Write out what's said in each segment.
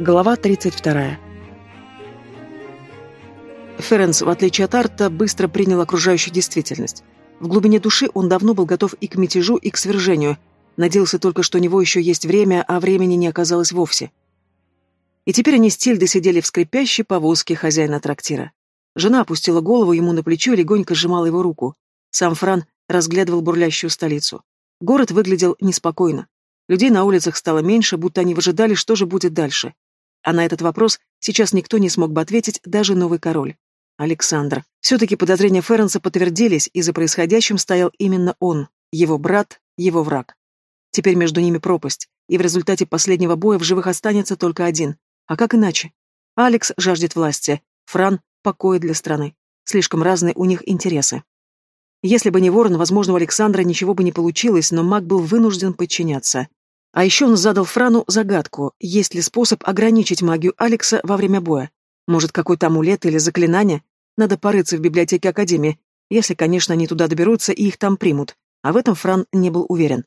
Глава 32. Ференс, в отличие от Арта, быстро принял окружающую действительность. В глубине души он давно был готов и к мятежу, и к свержению. Надеялся только, что у него еще есть время, а времени не оказалось вовсе. И теперь они с Тильдой сидели в скрипящей повозке хозяина трактира. Жена опустила голову ему на плечо и легонько сжимала его руку. Сам Фран разглядывал бурлящую столицу. Город выглядел неспокойно. Людей на улицах стало меньше, будто они выжидали, что же будет дальше. А на этот вопрос сейчас никто не смог бы ответить, даже новый король. Александр. Все-таки подозрения Ференса подтвердились, и за происходящим стоял именно он, его брат, его враг. Теперь между ними пропасть, и в результате последнего боя в живых останется только один. А как иначе? Алекс жаждет власти, Фран — покоя для страны. Слишком разные у них интересы. Если бы не ворон, возможно, у Александра ничего бы не получилось, но маг был вынужден подчиняться. А еще он задал Франу загадку, есть ли способ ограничить магию Алекса во время боя. Может, какой-то амулет или заклинание? Надо порыться в библиотеке Академии, если, конечно, они туда доберутся и их там примут. А в этом Фран не был уверен.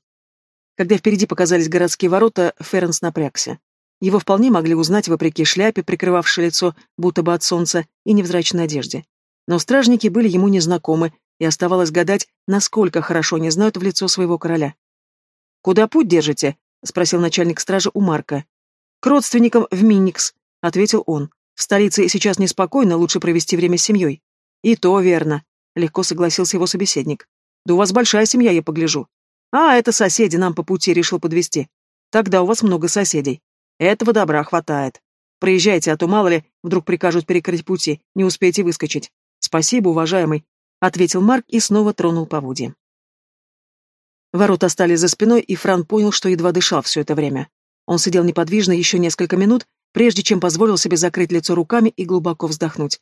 Когда впереди показались городские ворота, Ференс напрягся. Его вполне могли узнать вопреки шляпе, прикрывавшей лицо, будто бы от солнца, и невзрачной одежде. Но стражники были ему незнакомы, и оставалось гадать, насколько хорошо они знают в лицо своего короля. «Куда путь держите?» — спросил начальник стражи у Марка. «К родственникам в Минникс», — ответил он. «В столице сейчас неспокойно, лучше провести время с семьей». «И то верно», — легко согласился его собеседник. «Да у вас большая семья, я погляжу». «А, это соседи, нам по пути решил подвести. Тогда у вас много соседей. Этого добра хватает. Проезжайте, а то мало ли, вдруг прикажут перекрыть пути, не успеете выскочить. Спасибо, уважаемый ответил Марк и снова тронул поводья. Ворота остались за спиной, и Фран понял, что едва дышал все это время. Он сидел неподвижно еще несколько минут, прежде чем позволил себе закрыть лицо руками и глубоко вздохнуть.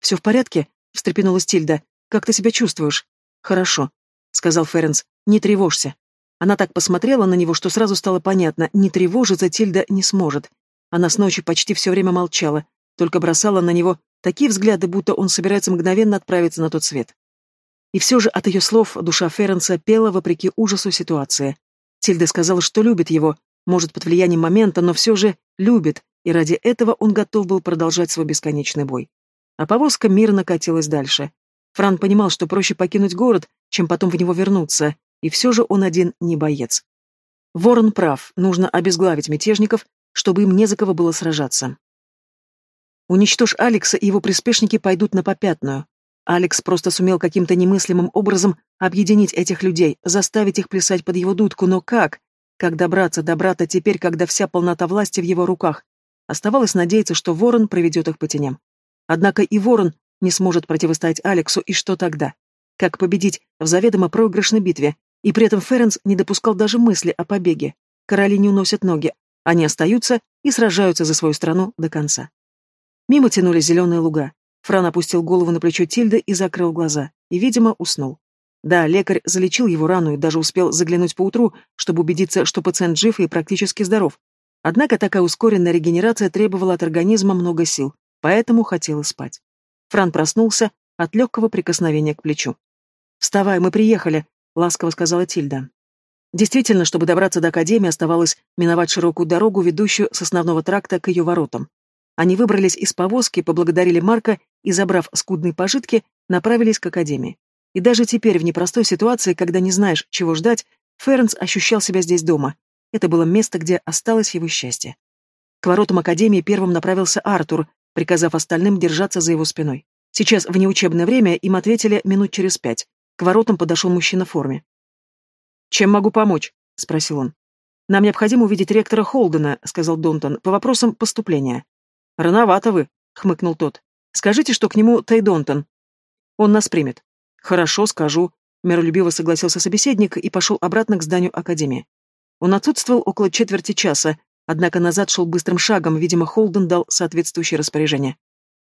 «Все в порядке?» — встрепенулась Тильда. «Как ты себя чувствуешь?» «Хорошо», — сказал Ференс. «Не тревожься». Она так посмотрела на него, что сразу стало понятно, не тревожиться Тильда не сможет. Она с ночи почти все время молчала, только бросала на него такие взгляды, будто он собирается мгновенно отправиться на тот свет. И все же от ее слов душа Ференса пела вопреки ужасу ситуации. Тильда сказала, что любит его, может, под влиянием момента, но все же любит, и ради этого он готов был продолжать свой бесконечный бой. А повозка мирно катилась дальше. Фран понимал, что проще покинуть город, чем потом в него вернуться, и все же он один не боец. Ворон прав, нужно обезглавить мятежников, чтобы им не за кого было сражаться. Уничтожь Алекса, и его приспешники пойдут на попятную. Алекс просто сумел каким-то немыслимым образом объединить этих людей, заставить их плясать под его дудку, но как? Как добраться до брата теперь, когда вся полнота власти в его руках? Оставалось надеяться, что Ворон проведет их по теням. Однако и Ворон не сможет противостоять Алексу, и что тогда? Как победить в заведомо проигрышной битве? И при этом Ференс не допускал даже мысли о побеге. Короли не уносят ноги, они остаются и сражаются за свою страну до конца. Мимо тянулись зеленые луга. Фран опустил голову на плечо Тильды и закрыл глаза. И, видимо, уснул. Да, лекарь залечил его рану и даже успел заглянуть поутру, чтобы убедиться, что пациент жив и практически здоров. Однако такая ускоренная регенерация требовала от организма много сил, поэтому хотелось спать. Фран проснулся от легкого прикосновения к плечу. «Вставай, мы приехали», — ласково сказала Тильда. Действительно, чтобы добраться до Академии, оставалось миновать широкую дорогу, ведущую с основного тракта к ее воротам. Они выбрались из повозки, поблагодарили Марка и, забрав скудные пожитки, направились к академии. И даже теперь, в непростой ситуации, когда не знаешь, чего ждать, Ференс ощущал себя здесь дома. Это было место, где осталось его счастье. К воротам академии первым направился Артур, приказав остальным держаться за его спиной. Сейчас, в неучебное время, им ответили минут через пять. К воротам подошел мужчина в форме. «Чем могу помочь?» — спросил он. «Нам необходимо увидеть ректора Холдена», — сказал Донтон, — «по вопросам поступления». «Рановато вы», — хмыкнул тот. «Скажите, что к нему Тейдонтон. Он нас примет». «Хорошо, скажу», — миролюбиво согласился собеседник и пошел обратно к зданию Академии. Он отсутствовал около четверти часа, однако назад шел быстрым шагом, видимо, Холден дал соответствующее распоряжение.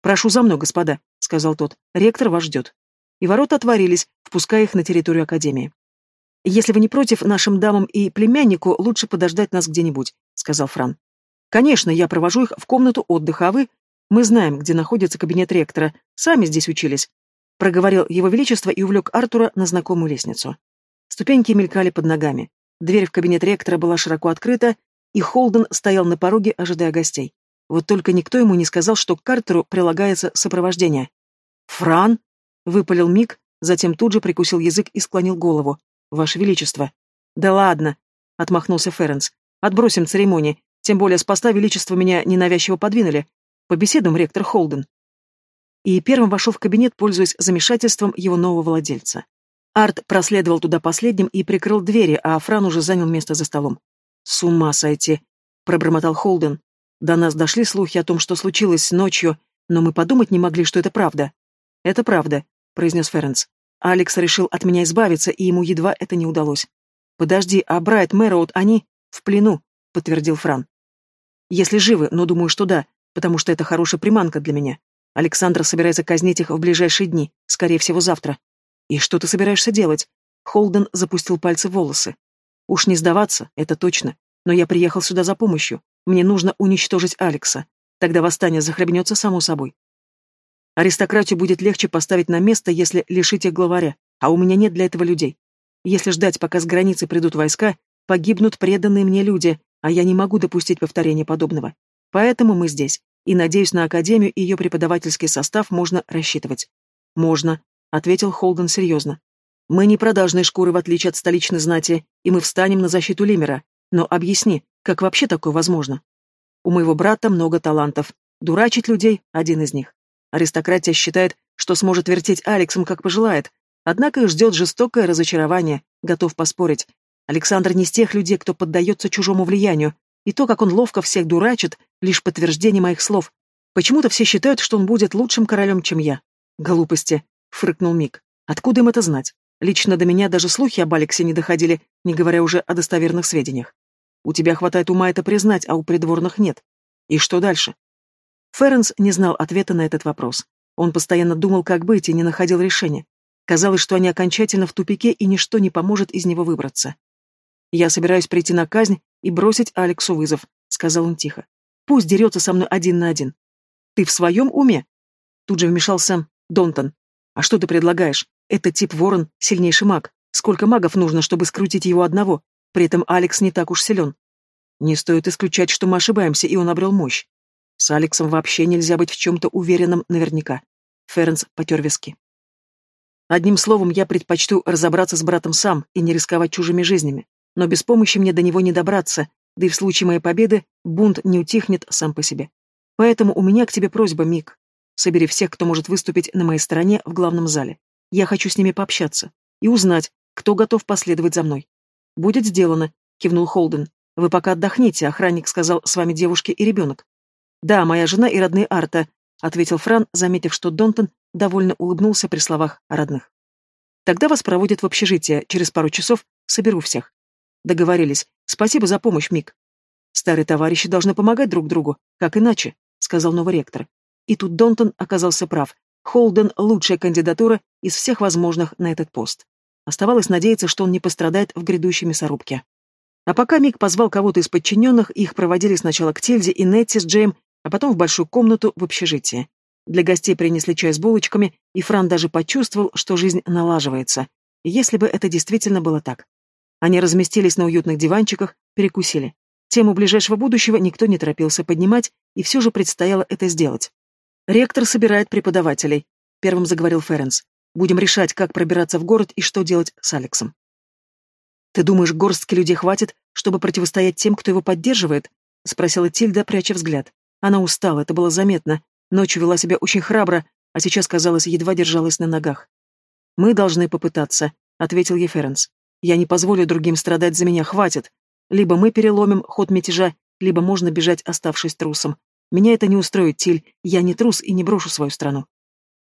«Прошу за мной, господа», — сказал тот. «Ректор вас ждет». И ворота отворились, впуская их на территорию Академии. «Если вы не против, нашим дамам и племяннику лучше подождать нас где-нибудь», — сказал Фран. Конечно, я провожу их в комнату отдыха, а вы... Мы знаем, где находится кабинет ректора. Сами здесь учились. Проговорил его величество и увлек Артура на знакомую лестницу. Ступеньки мелькали под ногами. Дверь в кабинет ректора была широко открыта, и Холден стоял на пороге, ожидая гостей. Вот только никто ему не сказал, что к Картеру прилагается сопровождение. «Фран!» — выпалил Мик, затем тут же прикусил язык и склонил голову. «Ваше Величество!» «Да ладно!» — отмахнулся Ференс. «Отбросим церемонии, тем более с поста Величества меня ненавязчиво подвинули. Побеседуем, ректор Холден». И первым вошел в кабинет, пользуясь замешательством его нового владельца. Арт проследовал туда последним и прикрыл двери, а Фран уже занял место за столом. «С ума сойти!» — пробормотал Холден. «До нас дошли слухи о том, что случилось ночью, но мы подумать не могли, что это правда». «Это правда», — произнес Ференс. Алекс решил от меня избавиться, и ему едва это не удалось. «Подожди, а Брайт, Мэроуд, они в плену», — подтвердил Фран. «Если живы, но думаю, что да, потому что это хорошая приманка для меня. Александр собирается казнить их в ближайшие дни, скорее всего, завтра. «И что ты собираешься делать?» Холден запустил пальцы в волосы. «Уж не сдаваться, это точно. Но я приехал сюда за помощью. Мне нужно уничтожить Алекса. Тогда восстание захлебнется само собой. Аристократию будет легче поставить на место, если лишить их главаря, а у меня нет для этого людей. Если ждать, пока с границы придут войска, погибнут преданные мне люди, а я не могу допустить повторения подобного. Поэтому мы здесь, и, надеюсь, на Академию и ее преподавательский состав можно рассчитывать. Можно, — ответил Холден серьезно. «Мы не продажные шкуры, в отличие от столичной знати, и мы встанем на защиту Лимера. Но объясни, как вообще такое возможно? У моего брата много талантов. Дурачить людей — один из них. Аристократия считает, что сможет вертеть Алексом, как пожелает, однако их ждет жестокое разочарование, готов поспорить. Александр не из тех людей, кто поддается чужому влиянию, и то, как он ловко всех дурачит, лишь подтверждение моих слов. Почему-то все считают, что он будет лучшим королем, чем я. Глупости. — фрыкнул Мик. «Откуда им это знать? Лично до меня даже слухи об Алексе не доходили, не говоря уже о достоверных сведениях. У тебя хватает ума это признать, а у придворных нет. И что дальше?» Ференс не знал ответа на этот вопрос. Он постоянно думал, как быть, и не находил решения. Казалось, что они окончательно в тупике, и ничто не поможет из него выбраться. «Я собираюсь прийти на казнь и бросить Алексу вызов», — сказал он тихо. «Пусть дерется со мной один на один». «Ты в своем уме?» Тут же вмешался Донтон. А что ты предлагаешь? Этот тип ворон — сильнейший маг. Сколько магов нужно, чтобы скрутить его одного? При этом Алекс не так уж силен. Не стоит исключать, что мы ошибаемся, и он обрел мощь. С Алексом вообще нельзя быть в чем-то уверенным наверняка. Ференс потер виски. Одним словом, я предпочту разобраться с братом сам и не рисковать чужими жизнями. Но без помощи мне до него не добраться, да и в случае моей победы бунт не утихнет сам по себе. Поэтому у меня к тебе просьба, Мик. Собери всех, кто может выступить на моей стороне в главном зале. Я хочу с ними пообщаться и узнать, кто готов последовать за мной. Будет сделано, кивнул Холден. Вы пока отдохните, охранник сказал, с вами девушки и ребенок. Да, моя жена и родные Арта, ответил Фран, заметив, что Донтон довольно улыбнулся при словах родных. Тогда вас проводят в общежитие, через пару часов соберу всех. Договорились. Спасибо за помощь, Мик. Старые товарищи должны помогать друг другу, как иначе, сказал новый ректор. И тут Донтон оказался прав. Холден — лучшая кандидатура из всех возможных на этот пост. Оставалось надеяться, что он не пострадает в грядущей мясорубке. А пока Мик позвал кого-то из подчиненных, их проводили сначала к Тильде и Нетти с Джейм, а потом в большую комнату в общежитии. Для гостей принесли чай с булочками, и Фран даже почувствовал, что жизнь налаживается. Если бы это действительно было так. Они разместились на уютных диванчиках, перекусили. Тему ближайшего будущего никто не торопился поднимать, и все же предстояло это сделать. «Ректор собирает преподавателей», — первым заговорил Ференс. «Будем решать, как пробираться в город и что делать с Алексом». «Ты думаешь, горстки людей хватит, чтобы противостоять тем, кто его поддерживает?» — спросила Тильда, пряча взгляд. Она устала, это было заметно. Ночью вела себя очень храбро, а сейчас, казалось, едва держалась на ногах. «Мы должны попытаться», — ответил ей Ференс. «Я не позволю другим страдать за меня, хватит. Либо мы переломим ход мятежа, либо можно бежать, оставшись трусом. Меня это не устроит, Тиль. Я не трус и не брошу свою страну.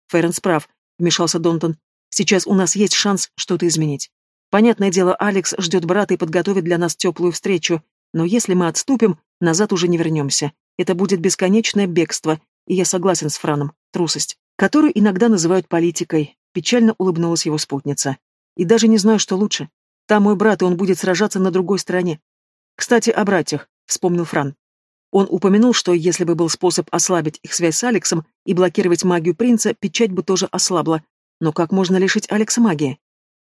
Ференс прав, вмешался Донтон. Сейчас у нас есть шанс что-то изменить. Понятное дело, Алекс ждет брата и подготовит для нас теплую встречу, но если мы отступим, назад уже не вернемся. Это будет бесконечное бегство, и я согласен с Франом, трусость, которую иногда называют политикой, печально улыбнулась его спутница. И даже не знаю, что лучше. Там мой брат, и он будет сражаться на другой стороне. Кстати, о братьях, вспомнил Фран. Он упомянул, что если бы был способ ослабить их связь с Алексом и блокировать магию принца, печать бы тоже ослабла. Но как можно лишить Алекса магии?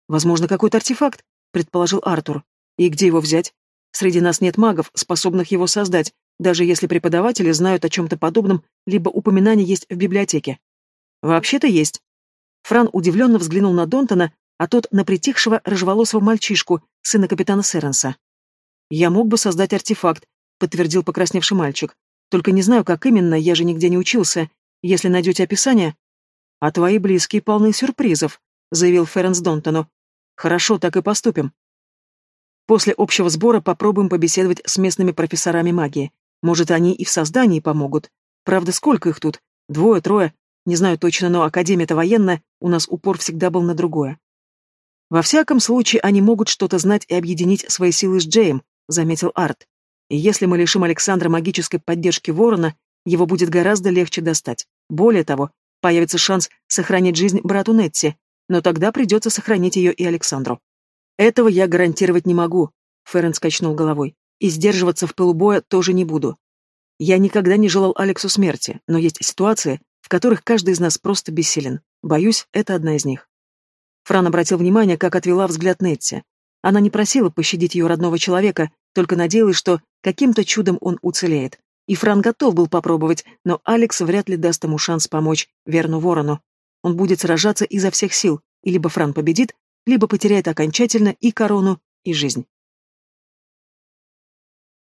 Возможно, какой-то артефакт, предположил Артур. И где его взять? Среди нас нет магов, способных его создать, даже если преподаватели знают о чем-то подобном, либо упоминание есть в библиотеке. Вообще-то есть. Фран удивленно взглянул на Донтона, а тот на притихшего рыжеволосого мальчишку, сына капитана Сэренса. «Я мог бы создать артефакт», — подтвердил покрасневший мальчик. «Только не знаю, как именно, я же нигде не учился. Если найдете описание...» «А твои близкие полны сюрпризов», — заявил Ференс Донтону. «Хорошо, так и поступим. После общего сбора попробуем побеседовать с местными профессорами магии. Может, они и в создании помогут. Правда, сколько их тут? Двое, трое? Не знаю точно, но Академия-то военная, у нас упор всегда был на другое. Во всяком случае, они могут что-то знать и объединить свои силы с Джеем, заметил Арт. И если мы лишим Александра магической поддержки Ворона, его будет гораздо легче достать. Более того, появится шанс сохранить жизнь брату Нетти, но тогда придется сохранить ее и Александру. Этого я гарантировать не могу, Ференс качнул головой. И сдерживаться в пылу боя тоже не буду. Я никогда не желал Алексу смерти, но есть ситуации, в которых каждый из нас просто бессилен. Боюсь, это одна из них. Фран обратил внимание, как отвела взгляд Нетти. Она не просила пощадить ее родного человека, только надеялась, что каким-то чудом он уцелеет. И Фран готов был попробовать, но Алекс вряд ли даст ему шанс помочь Верну Ворону. Он будет сражаться изо всех сил, и либо Фран победит, либо потеряет окончательно и корону, и жизнь.